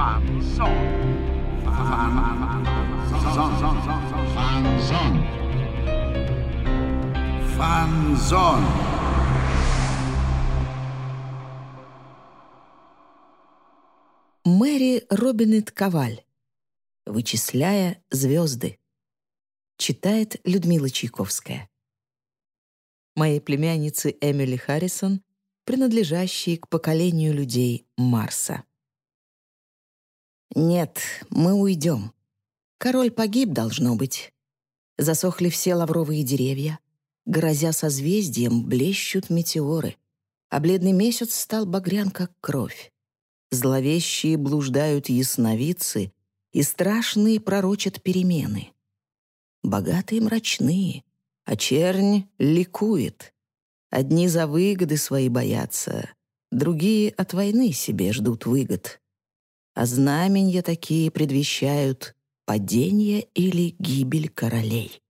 Фанзон. Фанзон. Фанзон. Мэри Робинет Коваль. «Вычисляя звезды». Читает Людмила Чайковская. Моей племяннице Эмили Харрисон, принадлежащей к поколению людей Марса. Нет, мы уйдем. Король погиб, должно быть. Засохли все лавровые деревья. Грозя созвездием, блещут метеоры. А бледный месяц стал багрян, как кровь. Зловещие блуждают ясновидцы, и страшные пророчат перемены. Богатые мрачные, а чернь ликует. Одни за выгоды свои боятся, другие от войны себе ждут выгод. А знаменья такие предвещают падение или гибель королей.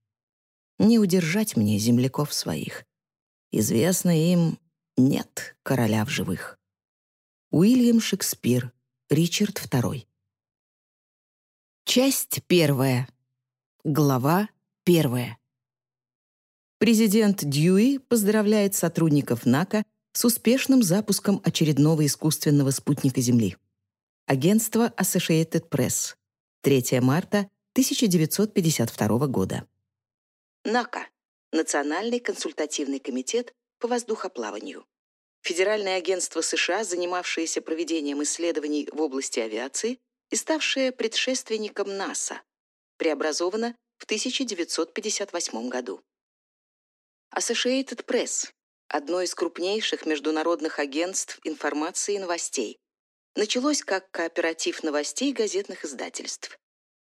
Не удержать мне земляков своих. Известно им, нет короля в живых. Уильям Шекспир, Ричард II. Часть первая. Глава первая. Президент Дьюи поздравляет сотрудников НАКА с успешным запуском очередного искусственного спутника Земли. Агентство Associated Press. 3 марта 1952 года. НАКА — Национальный консультативный комитет по воздухоплаванию. Федеральное агентство США, занимавшееся проведением исследований в области авиации и ставшее предшественником НАСА, преобразовано в 1958 году. Associated Press – одно из крупнейших международных агентств информации и новостей. Началось как кооператив новостей газетных издательств.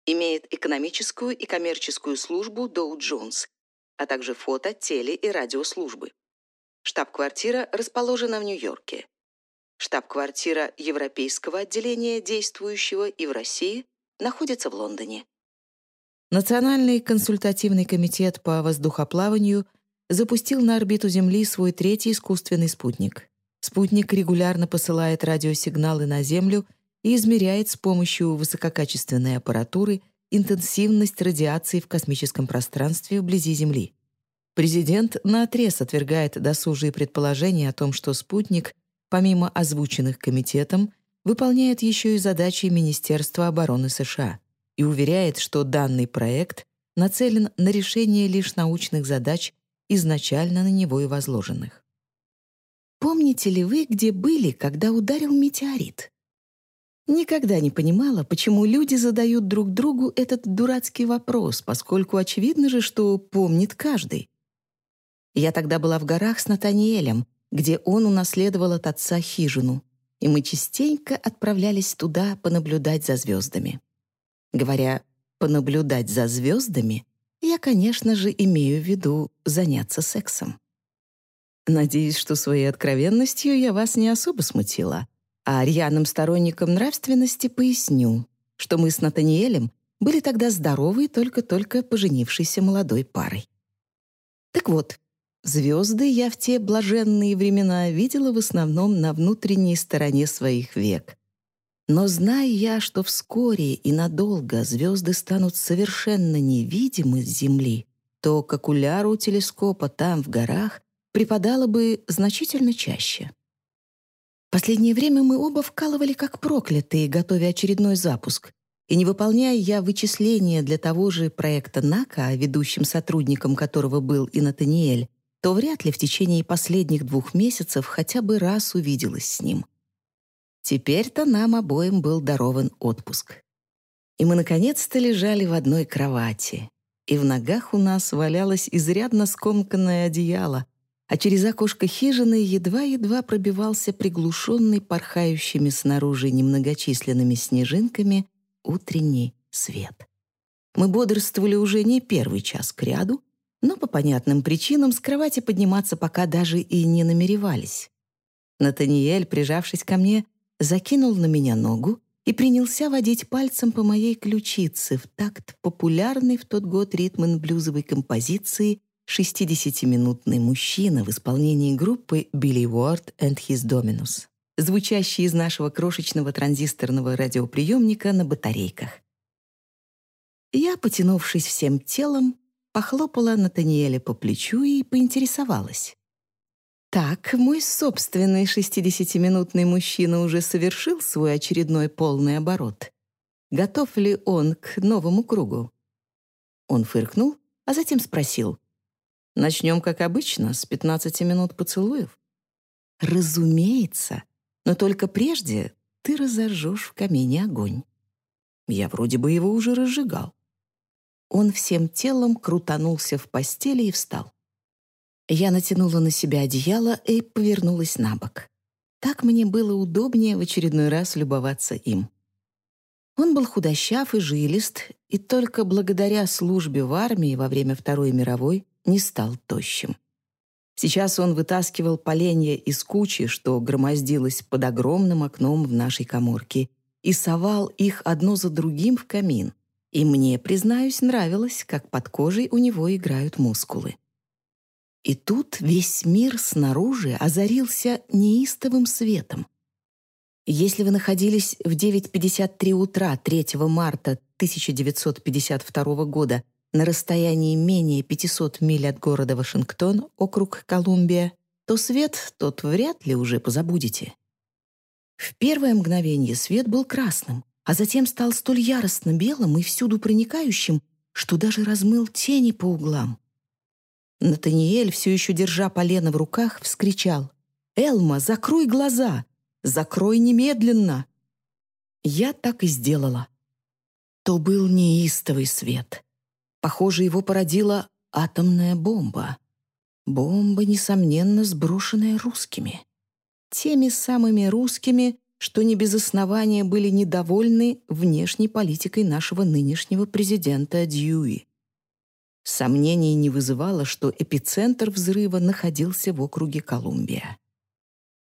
Имеет экономическую и коммерческую службу Dow Jones, а также фото, теле- и радиослужбы. Штаб-квартира расположена в Нью-Йорке. Штаб-квартира Европейского отделения, действующего и в России, находится в Лондоне. Национальный консультативный комитет по воздухоплаванию запустил на орбиту Земли свой третий искусственный спутник. Спутник регулярно посылает радиосигналы на Землю и измеряет с помощью высококачественной аппаратуры интенсивность радиации в космическом пространстве вблизи Земли. Президент наотрез отвергает досужие предположения о том, что спутник, помимо озвученных комитетом, выполняет еще и задачи Министерства обороны США и уверяет, что данный проект нацелен на решение лишь научных задач, изначально на него и возложенных. Помните ли вы, где были, когда ударил метеорит? Никогда не понимала, почему люди задают друг другу этот дурацкий вопрос, поскольку очевидно же, что помнит каждый. Я тогда была в горах с Натаниэлем, где он унаследовал от отца хижину, и мы частенько отправлялись туда понаблюдать за звездами. Говоря «понаблюдать за звездами», я, конечно же, имею в виду заняться сексом. Надеюсь, что своей откровенностью я вас не особо смутила, а рьяным сторонникам нравственности поясню, что мы с Натаниэлем были тогда здоровой только-только поженившейся молодой парой. Так вот, Звезды я в те блаженные времена видела в основном на внутренней стороне своих век. Но зная я, что вскоре и надолго звезды станут совершенно невидимы с Земли, то к окуляру телескопа там, в горах, припадало бы значительно чаще. Последнее время мы оба вкалывали как проклятые, готовя очередной запуск. И не выполняя я вычисления для того же проекта НАКА, ведущим сотрудником которого был и Натаниэль, то вряд ли в течение последних двух месяцев хотя бы раз увиделась с ним. Теперь-то нам обоим был дарован отпуск. И мы наконец-то лежали в одной кровати, и в ногах у нас валялось изрядно скомканное одеяло, а через окошко хижины едва-едва пробивался приглушенный порхающими снаружи немногочисленными снежинками утренний свет. Мы бодрствовали уже не первый час кряду, но по понятным причинам с кровати подниматься пока даже и не намеревались. Натаниэль, прижавшись ко мне, закинул на меня ногу и принялся водить пальцем по моей ключице в такт популярной в тот год ритм-н-блюзовой композиции «60-минутный мужчина» в исполнении группы Billy Ward and His Dominus. звучащий из нашего крошечного транзисторного радиоприемника на батарейках. Я, потянувшись всем телом, похлопала Натаниэля по плечу и поинтересовалась. Так, мой собственный шестидесятиминутный мужчина уже совершил свой очередной полный оборот. Готов ли он к новому кругу? Он фыркнул, а затем спросил. «Начнем, как обычно, с 15 минут поцелуев?» «Разумеется, но только прежде ты разожжешь в камине огонь». Я вроде бы его уже разжигал. Он всем телом крутанулся в постели и встал. Я натянула на себя одеяло и повернулась на бок. Так мне было удобнее в очередной раз любоваться им. Он был худощав и жилист, и только благодаря службе в армии во время Второй мировой не стал тощим. Сейчас он вытаскивал поленья из кучи, что громоздилось под огромным окном в нашей коморке, и совал их одно за другим в камин. И мне, признаюсь, нравилось, как под кожей у него играют мускулы. И тут весь мир снаружи озарился неистовым светом. Если вы находились в 9.53 утра 3 марта 1952 года на расстоянии менее 500 миль от города Вашингтон, округ Колумбия, то свет тот вряд ли уже позабудете. В первое мгновение свет был красным, а затем стал столь яростно белым и всюду проникающим, что даже размыл тени по углам. Натаниэль, все еще держа полено в руках, вскричал. «Элма, закрой глаза! Закрой немедленно!» Я так и сделала. То был неистовый свет. Похоже, его породила атомная бомба. Бомба, несомненно, сброшенная русскими. Теми самыми русскими, что не без основания были недовольны внешней политикой нашего нынешнего президента Дьюи. Сомнений не вызывало, что эпицентр взрыва находился в округе Колумбия.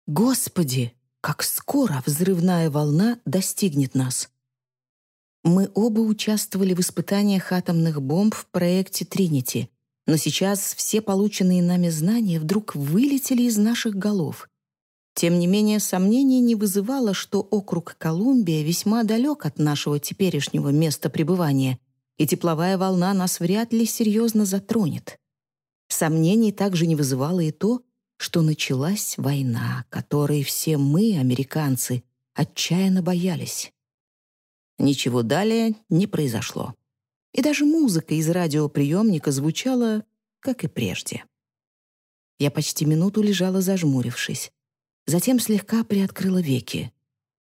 «Господи, как скоро взрывная волна достигнет нас!» Мы оба участвовали в испытаниях атомных бомб в проекте «Тринити», но сейчас все полученные нами знания вдруг вылетели из наших голов. Тем не менее, сомнений не вызывало, что округ Колумбия весьма далек от нашего теперешнего места пребывания и тепловая волна нас вряд ли серьезно затронет. Сомнений также не вызывало и то, что началась война, которой все мы, американцы, отчаянно боялись. Ничего далее не произошло. И даже музыка из радиоприемника звучала, как и прежде. Я почти минуту лежала зажмурившись. Затем слегка приоткрыла веки.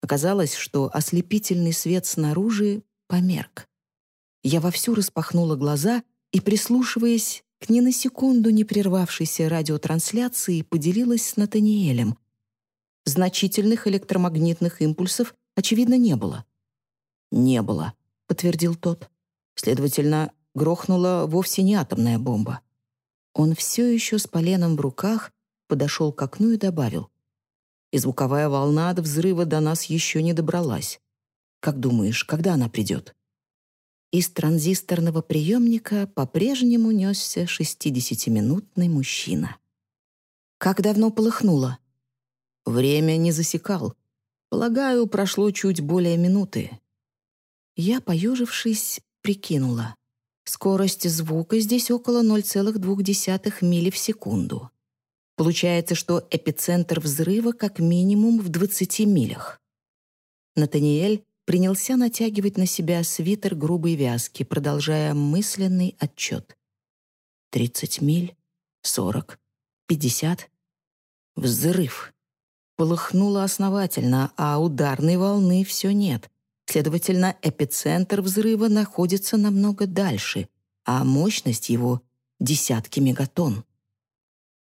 Оказалось, что ослепительный свет снаружи померк. Я вовсю распахнула глаза и, прислушиваясь к ни на секунду не прервавшейся радиотрансляции, поделилась с Натаниэлем. Значительных электромагнитных импульсов, очевидно, не было. «Не было», — подтвердил тот. Следовательно, грохнула вовсе не атомная бомба. Он все еще с поленом в руках подошел к окну и добавил. И звуковая волна от взрыва до нас еще не добралась. Как думаешь, когда она придет? Из транзисторного приемника по-прежнему несся шестидесятиминутный мужчина. «Как давно полыхнуло?» «Время не засекал. Полагаю, прошло чуть более минуты». Я, поежившись, прикинула. Скорость звука здесь около 0,2 мили в секунду. Получается, что эпицентр взрыва как минимум в 20 милях. Натаниэль принялся натягивать на себя свитер грубой вязки, продолжая мысленный отчет. «Тридцать миль, сорок, пятьдесят». Взрыв. Полыхнуло основательно, а ударной волны все нет. Следовательно, эпицентр взрыва находится намного дальше, а мощность его — десятки мегатонн.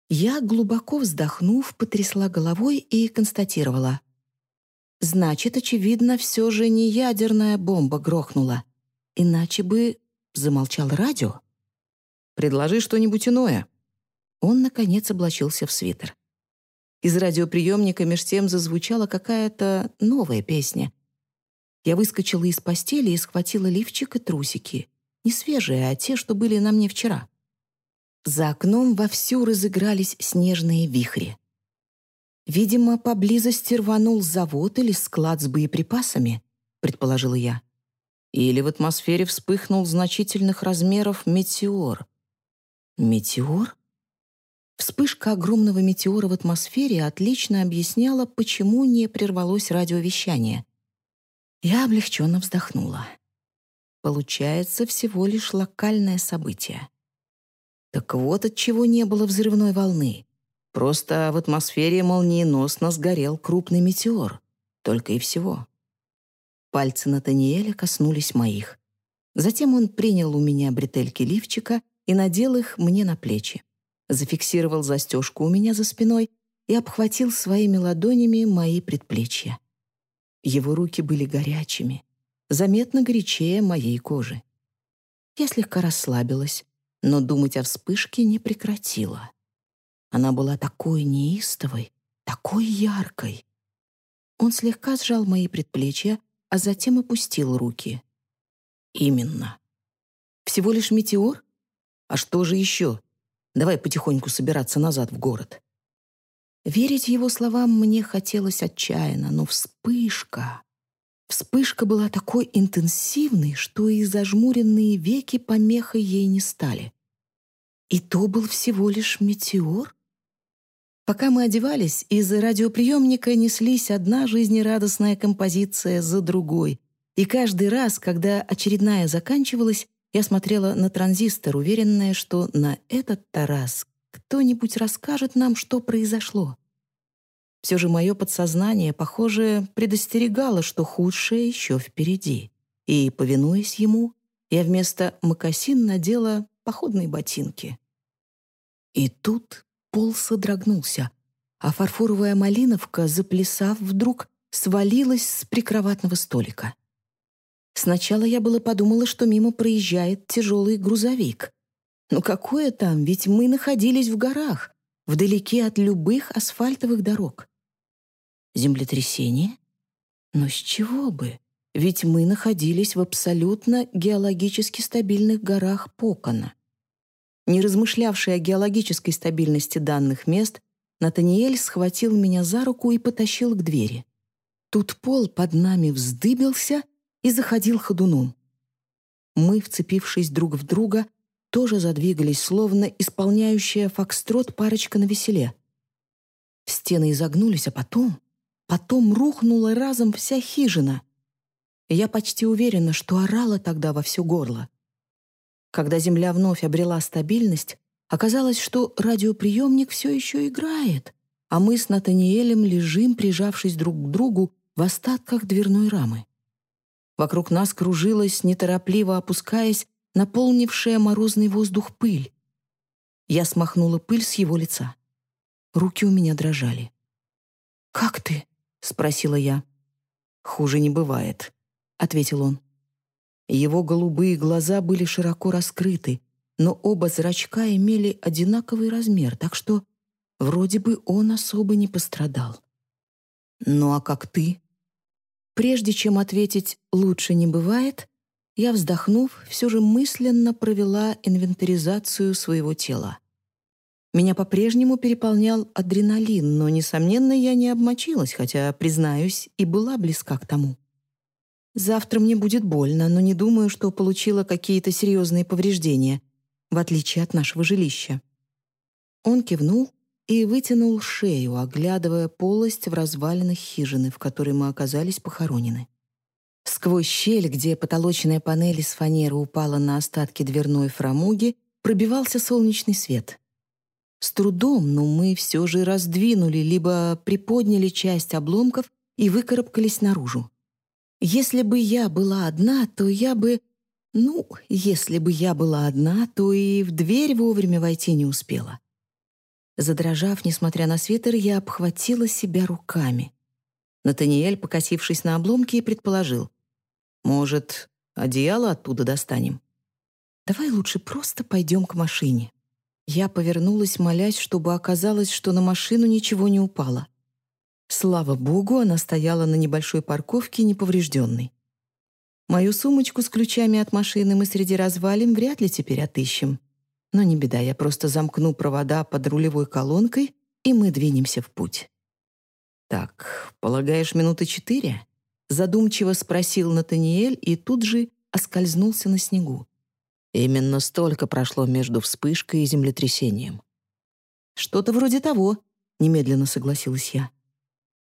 Я, глубоко вздохнув, потрясла головой и констатировала. Значит, очевидно, все же не ядерная бомба грохнула. Иначе бы замолчал радио. «Предложи что-нибудь иное». Он, наконец, облачился в свитер. Из радиоприемника меж тем зазвучала какая-то новая песня. Я выскочила из постели и схватила лифчик и трусики. Не свежие, а те, что были на мне вчера. За окном вовсю разыгрались снежные вихри. Видимо, поблизости рванул завод или склад с боеприпасами, предположила я. Или в атмосфере вспыхнул значительных размеров метеор. Метеор? Вспышка огромного метеора в атмосфере отлично объясняла, почему не прервалось радиовещание. Я облегченно вздохнула. Получается всего лишь локальное событие. Так вот от чего не было взрывной волны. Просто в атмосфере молниеносно сгорел крупный метеор. Только и всего. Пальцы Натаниэля коснулись моих. Затем он принял у меня бретельки лифчика и надел их мне на плечи. Зафиксировал застежку у меня за спиной и обхватил своими ладонями мои предплечья. Его руки были горячими, заметно горячее моей кожи. Я слегка расслабилась, но думать о вспышке не прекратила. Она была такой неистовой, такой яркой. Он слегка сжал мои предплечья, а затем опустил руки. «Именно. Всего лишь метеор? А что же еще? Давай потихоньку собираться назад в город». Верить его словам мне хотелось отчаянно, но вспышка... Вспышка была такой интенсивной, что и зажмуренные веки помехой ей не стали. И то был всего лишь метеор? Пока мы одевались, из радиоприемника неслись одна жизнерадостная композиция за другой. И каждый раз, когда очередная заканчивалась, я смотрела на транзистор, уверенная, что на этот-то раз кто-нибудь расскажет нам, что произошло. Все же мое подсознание, похоже, предостерегало, что худшее еще впереди. И, повинуясь ему, я вместо мокасин надела походные ботинки. И тут пол содрогнулся, а фарфоровая малиновка, заплясав вдруг, свалилась с прикроватного столика. Сначала я было подумала, что мимо проезжает тяжелый грузовик. Но какое там, ведь мы находились в горах, вдалеке от любых асфальтовых дорог. Землетрясение? Но с чего бы? Ведь мы находились в абсолютно геологически стабильных горах Покона. Не размышлявший о геологической стабильности данных мест, Натаниэль схватил меня за руку и потащил к двери. Тут пол под нами вздыбился и заходил ходуном. Мы, вцепившись друг в друга, тоже задвигались, словно исполняющая фокстрот парочка на веселе. Стены изогнулись, а потом Потом рухнула разом вся хижина. Я почти уверена, что орала тогда во все горло. Когда земля вновь обрела стабильность, оказалось, что радиоприемник все еще играет, а мы с Натаниэлем лежим, прижавшись друг к другу в остатках дверной рамы. Вокруг нас кружилась, неторопливо опускаясь, наполнившая морозный воздух пыль. Я смахнула пыль с его лица. Руки у меня дрожали. «Как ты?» — спросила я. «Хуже не бывает», — ответил он. Его голубые глаза были широко раскрыты, но оба зрачка имели одинаковый размер, так что вроде бы он особо не пострадал. «Ну а как ты?» Прежде чем ответить «лучше не бывает», я, вздохнув, все же мысленно провела инвентаризацию своего тела. Меня по-прежнему переполнял адреналин, но, несомненно, я не обмочилась, хотя, признаюсь, и была близка к тому. Завтра мне будет больно, но не думаю, что получила какие-то серьезные повреждения, в отличие от нашего жилища. Он кивнул и вытянул шею, оглядывая полость в развалинах хижины, в которой мы оказались похоронены. Сквозь щель, где потолочная панель из фанеры упала на остатки дверной фрамуги, пробивался солнечный свет — с трудом, но мы все же раздвинули, либо приподняли часть обломков и выкарабкались наружу. Если бы я была одна, то я бы... Ну, если бы я была одна, то и в дверь вовремя войти не успела. Задрожав, несмотря на свитер, я обхватила себя руками. Натаниэль, покосившись на обломки, предположил. «Может, одеяло оттуда достанем?» «Давай лучше просто пойдем к машине». Я повернулась, молясь, чтобы оказалось, что на машину ничего не упало. Слава богу, она стояла на небольшой парковке неповрежденной. Мою сумочку с ключами от машины мы среди развалин вряд ли теперь отыщем. Но не беда, я просто замкну провода под рулевой колонкой, и мы двинемся в путь. «Так, полагаешь, минуты четыре?» Задумчиво спросил Натаниэль и тут же оскользнулся на снегу. Именно столько прошло между вспышкой и землетрясением. «Что-то вроде того», — немедленно согласилась я.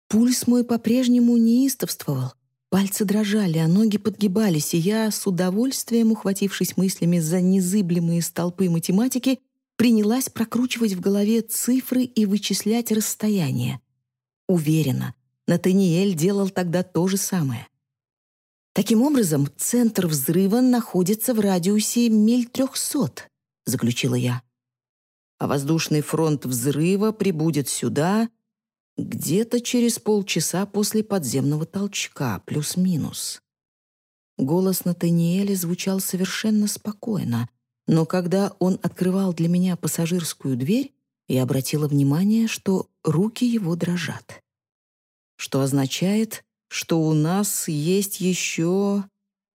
Пульс мой по-прежнему неистовствовал. Пальцы дрожали, а ноги подгибались, и я, с удовольствием ухватившись мыслями за незыблемые столпы математики, принялась прокручивать в голове цифры и вычислять расстояние. Уверена, Натаниэль делал тогда то же самое. Таким образом, центр взрыва находится в радиусе миль трехсот, заключила я. А воздушный фронт взрыва прибудет сюда где-то через полчаса после подземного толчка, плюс-минус. Голос Натаниэля звучал совершенно спокойно, но когда он открывал для меня пассажирскую дверь, я обратила внимание, что руки его дрожат. Что означает, что у нас есть еще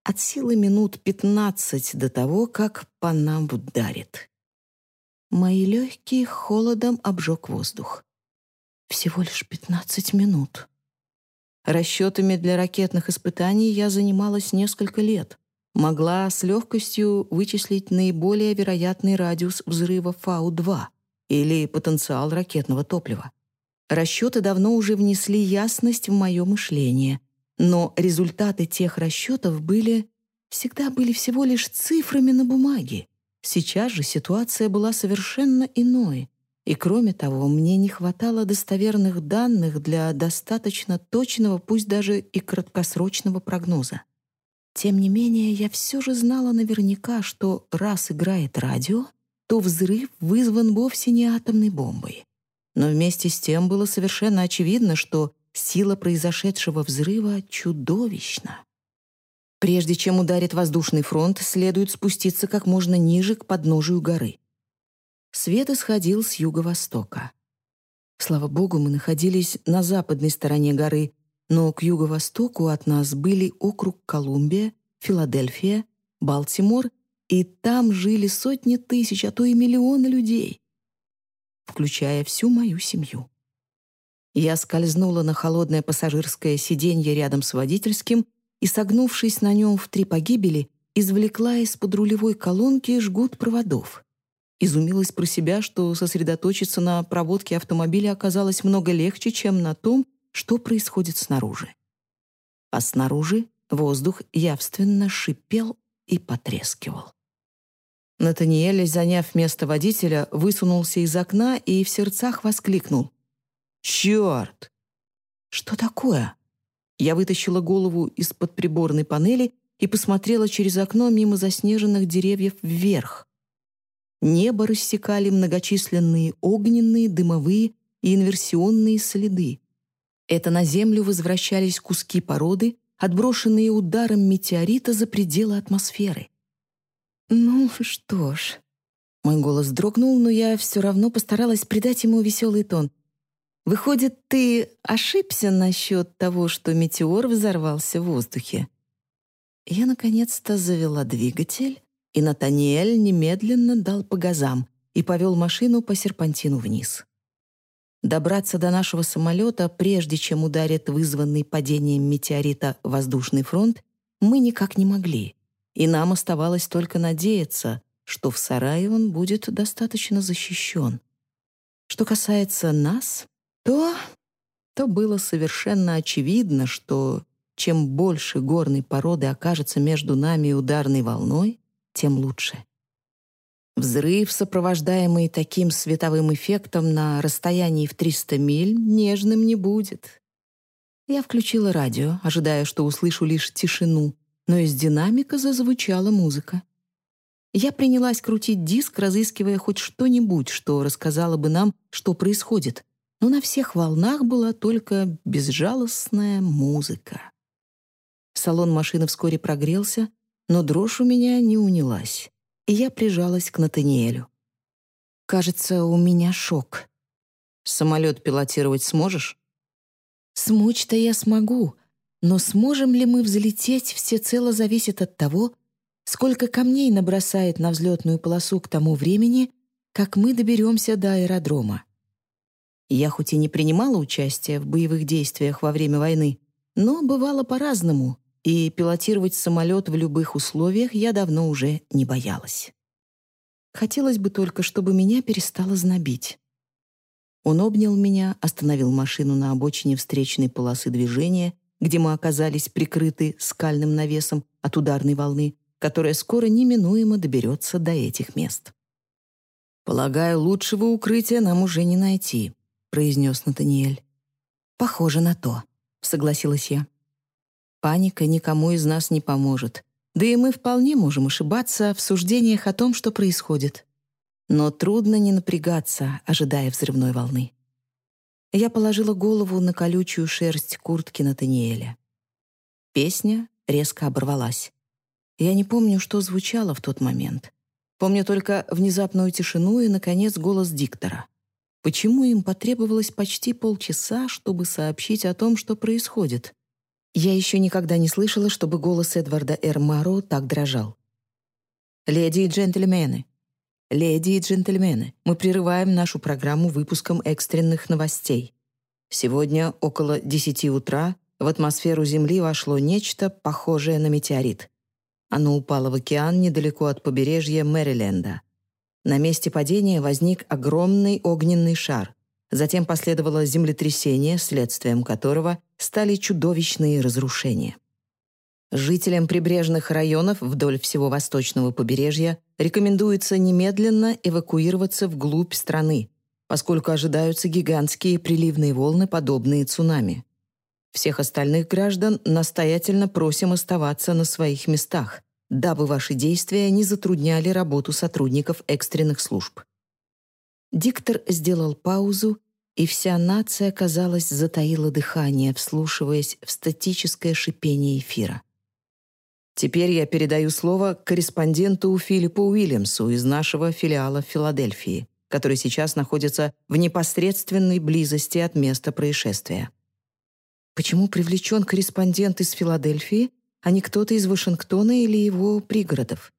от силы минут пятнадцать до того, как по нам ударит. Мои легкие холодом обжег воздух. Всего лишь пятнадцать минут. Расчетами для ракетных испытаний я занималась несколько лет. Могла с легкостью вычислить наиболее вероятный радиус взрыва Фау-2 или потенциал ракетного топлива. Расчеты давно уже внесли ясность в мое мышление, но результаты тех расчетов были всегда были всего лишь цифрами на бумаге. Сейчас же ситуация была совершенно иной, и кроме того, мне не хватало достоверных данных для достаточно точного, пусть даже и краткосрочного прогноза. Тем не менее, я все же знала наверняка, что раз играет радио, то взрыв вызван вовсе не атомной бомбой. Но вместе с тем было совершенно очевидно, что сила произошедшего взрыва чудовищна. Прежде чем ударит воздушный фронт, следует спуститься как можно ниже к подножию горы. Свет исходил с юго-востока. Слава богу, мы находились на западной стороне горы, но к юго-востоку от нас были округ Колумбия, Филадельфия, Балтимор, и там жили сотни тысяч, а то и миллионы людей включая всю мою семью. Я скользнула на холодное пассажирское сиденье рядом с водительским и, согнувшись на нем в три погибели, извлекла из-под рулевой колонки жгут проводов. Изумилась про себя, что сосредоточиться на проводке автомобиля оказалось много легче, чем на том, что происходит снаружи. А снаружи воздух явственно шипел и потрескивал. Натаниэль, заняв место водителя, высунулся из окна и в сердцах воскликнул. «Черт!» «Что такое?» Я вытащила голову из-под приборной панели и посмотрела через окно мимо заснеженных деревьев вверх. Небо рассекали многочисленные огненные, дымовые и инверсионные следы. Это на Землю возвращались куски породы, отброшенные ударом метеорита за пределы атмосферы. «Ну что ж...» Мой голос дрогнул, но я все равно постаралась придать ему веселый тон. «Выходит, ты ошибся насчет того, что метеор взорвался в воздухе?» Я наконец-то завела двигатель, и Натаниэль немедленно дал по газам и повел машину по серпантину вниз. Добраться до нашего самолета, прежде чем ударит вызванный падением метеорита воздушный фронт, мы никак не могли и нам оставалось только надеяться, что в сарае он будет достаточно защищен. Что касается нас, то... то было совершенно очевидно, что чем больше горной породы окажется между нами и ударной волной, тем лучше. Взрыв, сопровождаемый таким световым эффектом на расстоянии в 300 миль, нежным не будет. Я включила радио, ожидая, что услышу лишь тишину, но из динамика зазвучала музыка. Я принялась крутить диск, разыскивая хоть что-нибудь, что рассказало бы нам, что происходит, но на всех волнах была только безжалостная музыка. Салон машины вскоре прогрелся, но дрожь у меня не унялась, и я прижалась к Натаниэлю. «Кажется, у меня шок. Самолет пилотировать сможешь?» «Смочь-то я смогу», но сможем ли мы взлететь, всецело зависит от того, сколько камней набросает на взлетную полосу к тому времени, как мы доберемся до аэродрома. Я хоть и не принимала участия в боевых действиях во время войны, но бывало по-разному, и пилотировать самолет в любых условиях я давно уже не боялась. Хотелось бы только, чтобы меня перестало знобить. Он обнял меня, остановил машину на обочине встречной полосы движения, где мы оказались прикрыты скальным навесом от ударной волны, которая скоро неминуемо доберется до этих мест. «Полагаю, лучшего укрытия нам уже не найти», — произнес Натаниэль. «Похоже на то», — согласилась я. «Паника никому из нас не поможет, да и мы вполне можем ошибаться в суждениях о том, что происходит. Но трудно не напрягаться, ожидая взрывной волны». Я положила голову на колючую шерсть куртки Натаниэля. Песня резко оборвалась. Я не помню, что звучало в тот момент. Помню только внезапную тишину и, наконец, голос диктора. Почему им потребовалось почти полчаса, чтобы сообщить о том, что происходит? Я еще никогда не слышала, чтобы голос Эдварда Р. Маро так дрожал. «Леди и джентльмены, леди и джентльмены, мы прерываем нашу программу выпуском экстренных новостей. Сегодня около 10 утра в атмосферу Земли вошло нечто похожее на метеорит. Оно упало в океан недалеко от побережья Мэриленда. На месте падения возник огромный огненный шар. Затем последовало землетрясение, следствием которого стали чудовищные разрушения. Жителям прибрежных районов вдоль всего восточного побережья рекомендуется немедленно эвакуироваться вглубь страны, поскольку ожидаются гигантские приливные волны, подобные цунами. Всех остальных граждан настоятельно просим оставаться на своих местах, дабы ваши действия не затрудняли работу сотрудников экстренных служб. Диктор сделал паузу, и вся нация, казалось, затаила дыхание, вслушиваясь в статическое шипение эфира. Теперь я передаю слово корреспонденту Филиппу Уильямсу из нашего филиала в Филадельфии, который сейчас находится в непосредственной близости от места происшествия. Почему привлечен корреспондент из Филадельфии, а не кто-то из Вашингтона или его пригородов?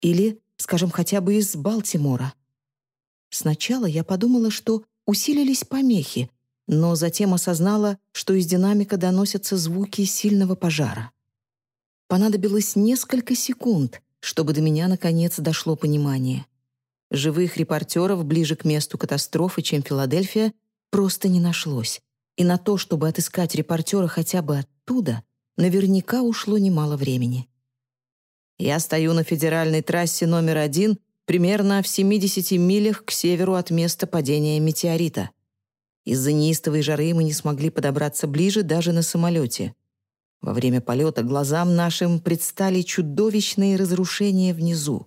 Или, скажем, хотя бы из Балтимора? Сначала я подумала, что усилились помехи, но затем осознала, что из динамика доносятся звуки сильного пожара. Понадобилось несколько секунд, чтобы до меня наконец дошло понимание. Живых репортеров ближе к месту катастрофы, чем Филадельфия, просто не нашлось и на то, чтобы отыскать репортера хотя бы оттуда, наверняка ушло немало времени. Я стою на федеральной трассе номер один примерно в 70 милях к северу от места падения метеорита. Из-за неистовой жары мы не смогли подобраться ближе даже на самолете. Во время полета глазам нашим предстали чудовищные разрушения внизу.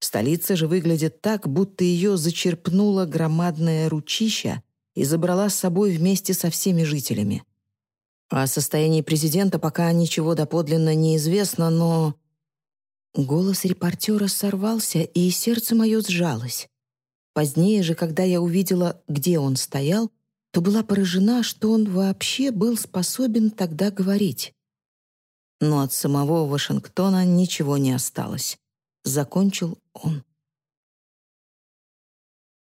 Столица же выглядит так, будто ее зачерпнула громадное ручища и забрала с собой вместе со всеми жителями. О состоянии президента пока ничего доподлинно не известно, но... Голос репортера сорвался, и сердце мое сжалось. Позднее же, когда я увидела, где он стоял, то была поражена, что он вообще был способен тогда говорить. Но от самого Вашингтона ничего не осталось. Закончил он.